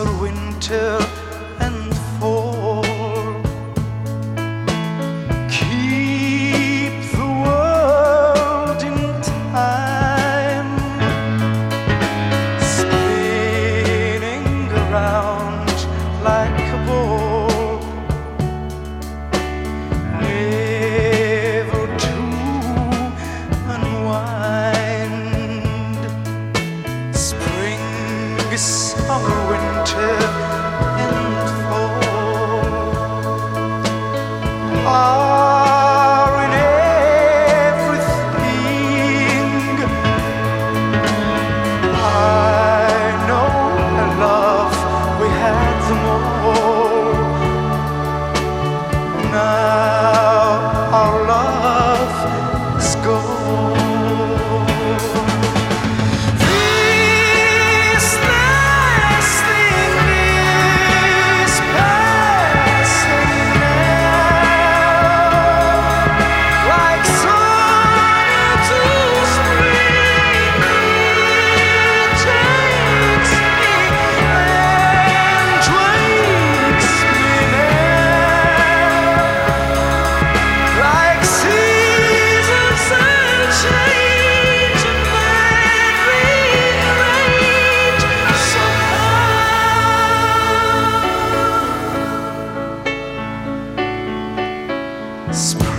summer, winter, be summer, winter, and fall. Are in everything. I know a love we had. Smile.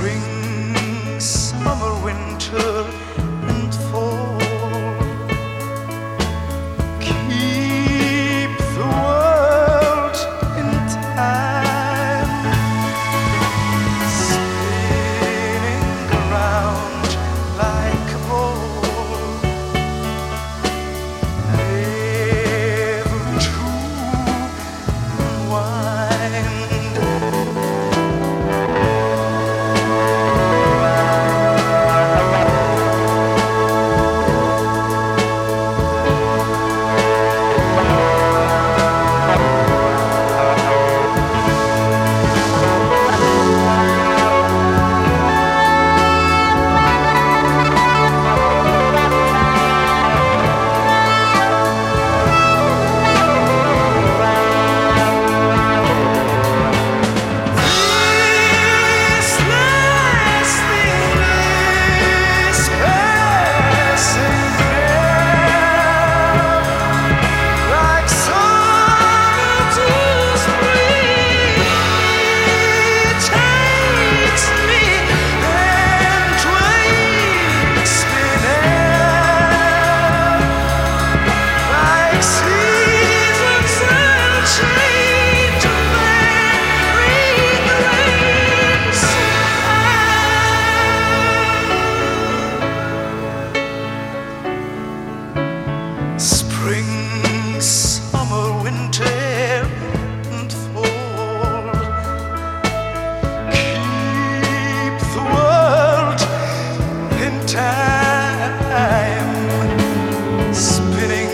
spinning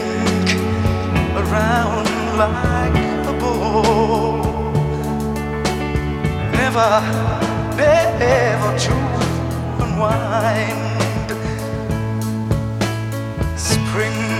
around like a ball. Never, never to unwind. Spring.